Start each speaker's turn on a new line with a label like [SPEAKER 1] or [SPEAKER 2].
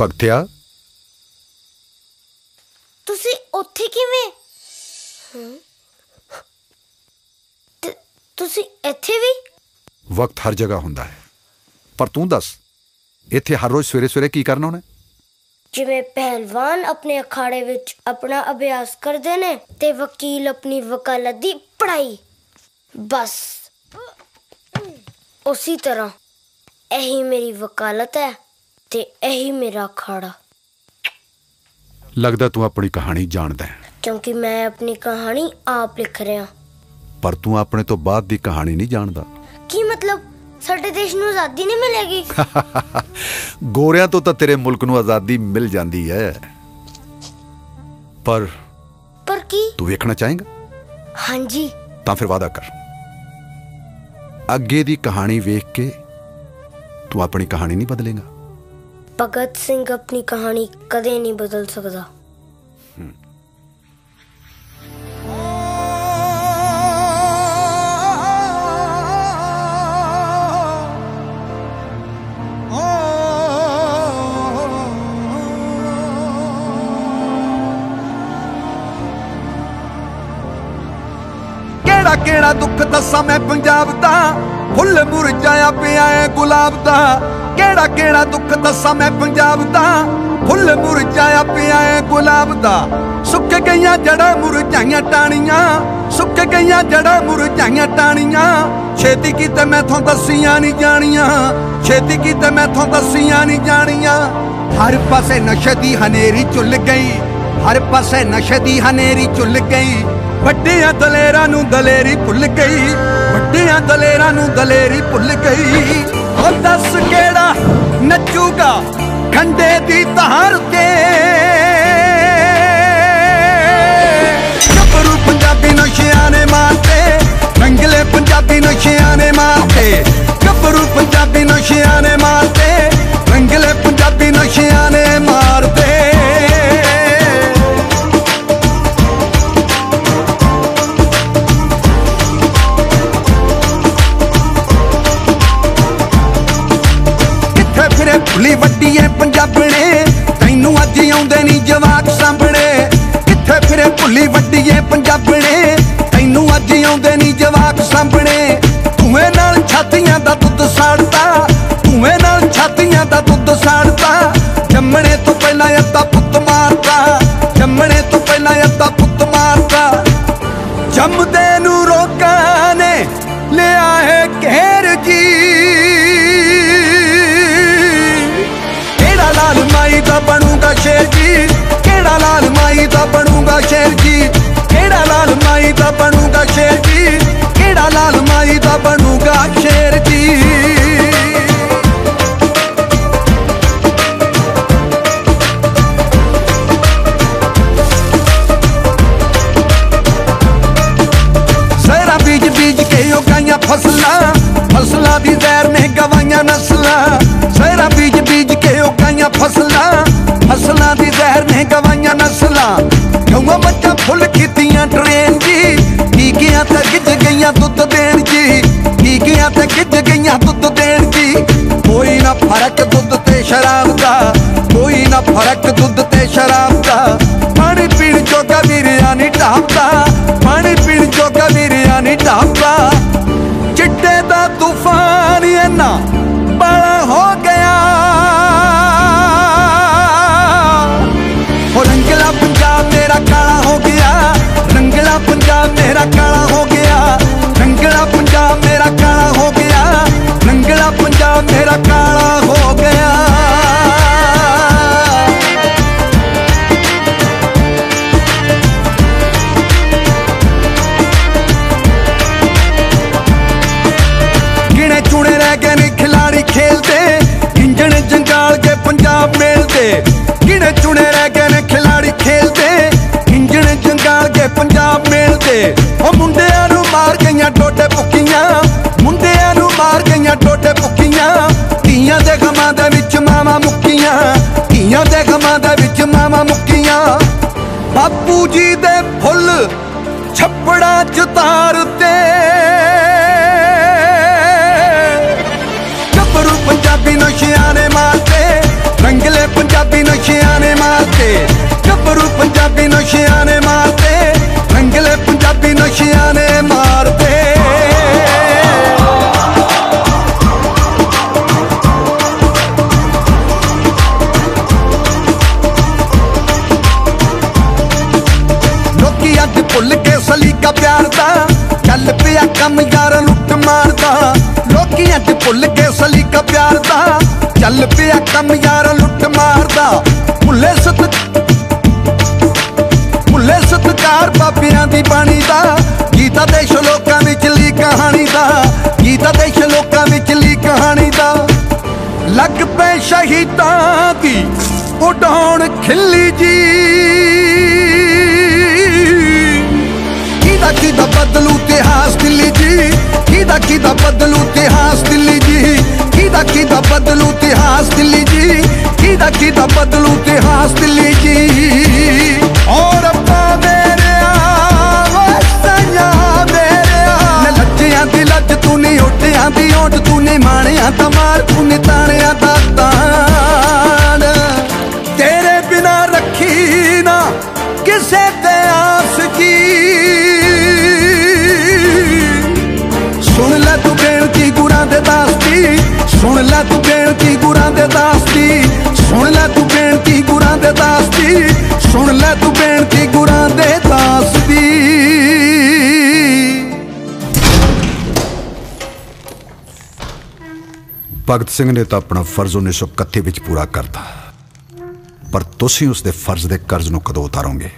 [SPEAKER 1] ਭਗਤਿਆ?
[SPEAKER 2] ਤੁਸੀਂ ਉੱਥੇ ਕਿਵੇਂ? ਤੇ ਤੁਸੀਂ ਇੱਥੇ ਵੀ?
[SPEAKER 1] ਵਕਤ ਹਰ ਜਗ੍ਹਾ ਹੁੰਦਾ ਹੈ। ਪਰ ਤੂੰ ਦੱਸ ਇੱਥੇ ਹਰ ਰੋਜ਼ ਸਵੇਰੇ ਸਵੇਰੇ ਕੀ ਕਰਨਾ ਉਹਨੇ
[SPEAKER 2] ਜਿਵੇਂ ਪਹਿਲਵਾਨ ਆਪਣੇ ਅਖਾੜੇ ਵਿੱਚ ਆਪਣਾ ਅਭਿਆਸ ਕਰਦੇ ਨੇ ਤੇ ਵਕੀਲ ਆਪਣੀ ਵਕਾਲਤ ਦੀ ਪੜ੍ਹਾਈ। ਬਸ। ਉਸੇ ਤਰ੍ਹਾਂ ਇਹੀ ਮੇਰੀ ਵਕਾਲਤ ਹੈ। ਤੇ ਇਹੀ ਮੇਰਾ ਅਖਾੜਾ।
[SPEAKER 1] ਲੱਗਦਾ ਤੂੰ ਆਪਣੀ ਕਹਾਣੀ ਜਾਣਦਾ ਹੈ।
[SPEAKER 2] ਕਿਉਂਕਿ ਮੈਂ ਆਪਣੀ ਕਹਾਣੀ ਆਪ ਲਿਖ ਰਿਹਾ।
[SPEAKER 1] ਪਰ ਤੂੰ ਆਪਣੇ ਤੋਂ ਬਾਅਦ ਦੀ ਕਹਾਣੀ ਨਹੀਂ ਜਾਣਦਾ।
[SPEAKER 2] ਕੀ ਮਤਲਬ? ਸਾਡੇ ਦੇਸ਼ ਨੂੰ ਆਜ਼ਾਦੀ ਨਹੀਂ ਮਿਲੇਗੀ?
[SPEAKER 1] ਗੋਰਿਆਂ ਤੋਂ ਤਾਂ ਤੇਰੇ ਮੁਲਕ ਨੂੰ ਆਜ਼ਾਦੀ ਮਿਲ ਜਾਂਦੀ ਹੈ। ਪਰ
[SPEAKER 2] ਪਰ ਕੀ?
[SPEAKER 1] ਤੂੰ ਵੇਖਣਾ ਚਾਹੇਂਗਾ?
[SPEAKER 2] ਹਾਂਜੀ।
[SPEAKER 1] ਤਾਂ ਫਿਰ ਵਾਦਾ ਕਰ। ਅੱਗੇ ਦੀ ਕਹਾਣੀ ਵੇਖ ਕੇ ਤੂੰ ਆਪਣੀ ਕਹਾਣੀ ਨਹੀਂ ਬਦਲੇਗਾ।
[SPEAKER 2] ਭਗਤ ਸਿੰਘ ਆਪਣੀ ਕਹਾਣੀ ਕਦੇ ਨਹੀਂ ਬਦਲ ਸਕਦਾ।
[SPEAKER 3] ਕਿਹੜਾ ਕਿਹੜਾ ਦੁੱਖ ਦੱਸਾਂ ਮੈਂ ਪੰਜਾਬ ਦਾ? ਫੁੱਲ ਮੁਰਝਾਇਆ ਪਿਆ ਏ ਗੁਲਾਬ ਦਾ। ਕਿਹੜਾ ਕਿਹੜਾ ਦੁੱਖ ਦੱਸਾਂ ਮੈਂ ਪੰਜਾਬ ਦਾ? ਫੁੱਲ ਮੁਰਝਾਇਆ ਪਿਆ ਏ ਗੁਲਾਬ ਦਾ। ਸੁੱਕ ਗਈਆਂ ਜੜਾਂ ਮੁਰਝਾਈਆਂ ਟਾਣੀਆਂ ਸੁੱਕ ਗਈਆਂ ਜੜਾਂ ਮੁਰਝਾਈਆਂ ਟਾਣੀਆਂ ਛੇਤੀ ਕੀਤੇ ਮੈਥੋਂ ਦੱਸੀਆਂ ਨਹੀਂ ਜਾਣੀਆਂ। ਛੇਤੀ ਕੀਤੇ ਮੈਥੋਂ ਦੱਸੀਆਂ ਨਹੀਂ ਜਾਣੀਆਂ। ਹਰ ਪਾਸੇ ਨਸ਼ੇ ਦੀ ਹਨੇਰੀ ਚੁੱਲ ਗਈ। ਹਰ ਪਾਸੇ ਨਸ਼ੇ ਦੀ ਹਨੇਰੀ ਚੁੱਲ ਗਈ। ਵੱਡਿਆਂ ਦਲੇਰਾਂ ਨੂੰ ਦਲੇਰੀ ਭੁੱਲ ਗਈ। ਵੱਡਿਆਂ ਦਲੇਰਾਂ ਨੂੰ ਦਲੇਰੀ ਭੁੱਲ ਗਈ। ਉਹ ਦੱਸ ਕਿਹੜਾ ਨੱਚੂਗਾ ਖੰਡੇ ਦੀ ਧਾਰ ਤੇ? ਗੱਭਰੂ ਪੰਜਾਬੀ ਨਸ਼ਿਆਂ ਨੇ ਮਾਰਤੇ, ਰੰਗਲੇ ਪੰਜਾਬੀ ਨਸ਼ਿਆਂ ਨੇ ਮਾਰਤੇ। ਗੱਭਰੂ ਪੰਜਾਬੀ ਨਸ਼ਿਆਂ ਕਿੱਥੇ ਵੱਡੀਏ ਪੰਜਾਬਣੇ ਤੈਨੂੰ ਅੱਜ ਆਉਂਦੇ ਨਹੀਂ ਜਵਾਕ ਸਾਂਭਣੇ। ਕਿੱਥੇ ਫਿਰੇ ਭੁਲੀ ਵੱਡੀਏ ਪੰਜਾਬਣੇ ਤੈਨੂੰ ਅੱਜ ਆਉਂਦੇ ਨਹੀਂ ਜਵਾਕ ਸਾਂਭਣੇ। ਧੂਏ ਨਾਲ ਛਾਤੀਆਂ ਦਾ ਦੁੱਧ ਸਾੜਦਾ ਬਣੂਗਾ ਜੀ, ਕਿਹੜਾ ਲਾਲ ਮਾਈ ਦਾ ਬਣੂਗਾ ਸ਼ੇਰ ਜੀ? ਸਹਿਰਾ ਬੀਜ ਬੀਜ ਕੇ ਉਗਾਈਆਂ ਫਸਲਾਂ ਫਸਲਾਂ ਦੀ ਜ਼ਹਿਰ ਨੇ ਗਵਾਈਆਂ ਨਸਲਾਂ। ਸਹਿਰਾ ਬੀਜ ਬੀਜ ਕੇ ਉਗਾਈਆਂ ਫਸਲਾਂ ਫਸਲਾਂ ਦੀ ਜ਼ਹਿਰ ਨੇ ਗਵਾਈਆਂ ਨਸਲਾਂ। ਗਊਆਂ ਮੱਝਾਂ ਫੁੱਲ ਕੀਤੀਆਂ ਟ੍ਰੇਨ ਤੇ ਗਿੱਜ ਗਈਆਂ ਦੁੱਧ ਦੇਣ ਜੀ। ਟੀਕਿਆਂ ਤੇ ਗਿੱਜ ਗਈਆਂ ਦੁੱਧ ਦੇਣ ਜੀ। ਕੋਈ ਨਾ ਫ਼ਰਕ ਦੁੱਧ ਤੇ ਸ਼ਰਾਬ ਦਾ, ਕੋਈ ਨਾ ਫ਼ਰਕ ਦੁੱਧ ਤੇ ਸ਼ਰਾਬ ਦਾ। ਪਾਣੀ ਪੀਣ ਜੋਗਾ ਵੀਰਿਆ ਨਹੀਂ ਢਾਬਦਾ ਪਾਣੀ ਪੀਣ ਜੋਗਾ ਵੀਰਿਆ ਨਹੀਂ ਢਾਬਦਾ ਚਿੱਟੇ ਦਾ ਤੂਫਾਨ ਇੰਨਾ ਬੜਾ ਹੋ ਗਿਆ ਹੋ ਮੇਰਾ ਕਾਲਾ ਮੇਲਦੇ। ਉਹ ਮੁੰਡਿਆਂ ਨੂੰ ਮਾਰ ਗਈਆਂ ਟੋਟੇ ਪੁੱਕੀਆਂ ਮੁੰਡਿਆਂ ਨੂੰ ਮਾਰ ਗਈਆਂ ਟੋਟੇ ਪੁੱਕੀਆਂ ਧੀਆਂ ਦੇ ਗਮਾਂ ਦੇ ਵਿੱਚ ਮਾਵਾ ਮੁੱਕੀਆਂ। ਧੀਆਂ ਦੇ ਗਮਾਂ ਦੇ ਵਿੱਚ ਮਾਵਾ ਮੁੱਕੀਆਂ। ਬਾਪੂ ਜੀ ਦੇ ਫੁੱਲ ਛੱਪੜਾਂ ਚ ਤਾਰਤੇ। ਗੱਭਰੂ ਪੰਜਾਬੀ ਨਸ਼ਿਆਂ ਨੇ ਮਾਰਤੇ। ਰੰਗਲੇ ਪੰਜਾਬੀ ਨਸ਼ਿਆਂ ਨੇ ਮਾਰਤੇ। ਗੱਭਰੂ ਪੰਜਾਬੀ ਨਸ਼ਿਆਂ ਨੇ ਸਲੀਕਾ ਪਿਆਰ ਦਾ। ਚੱਲ ਪਿਆ ਕੰਮ ਯਾਰ, ਲੁੱਟ ਮਾਰਦਾ ਲੋਕੀ ਅੱਜ ਭੁੱਲ ਕੇ ਸਲੀਕਾ ਪਿਆਰ ਦਾ। ਚੱਲ ਪਿਆ ਕੰਮ ਯਾਰ, ਲੁੱਟ ਮਾਰਦਾ ਭੁੱਲੇ ਸਤ ਭੁੱਲੇ ਸਤਕਾਰ ਬਾਬਿਆਂ ਦੀ ਬਾਣੀ ਦਾ। ਗੀਤਾ ਦੇਸ਼ ਲੋਕਾਂ ਵਿਚਲੀ ਕਹਾਣੀ ਦਾ। ਗੀਤਾ ਦੇਸ਼ ਲੋਕਾਂ ਵਿਚਲੀ ਕਹਾਣੀ ਦਾ। ਲੱਗ ਪਏ ਸ਼ਹੀਦਾਂ ਦੀ। ਉਡਾਉਣ ਖਿੱਲੀ ਜੀ। ਬਦਲੂ
[SPEAKER 1] ਭਗਤ ਸਿੰਘ ਨੇ ਤਾਂ ਆਪਣਾ ਫਰਜ਼ 1931 ਵਿੱਚ ਪੂਰਾ ਕਰਤਾ। ਪਰ ਤੁਸੀਂ ਉਸ ਦੇ ਫਰਜ਼ ਦੇ ਕਰਜ਼ ਨੂੰ ਕਦੋਂ ਉਤਾਰੋਗੇ?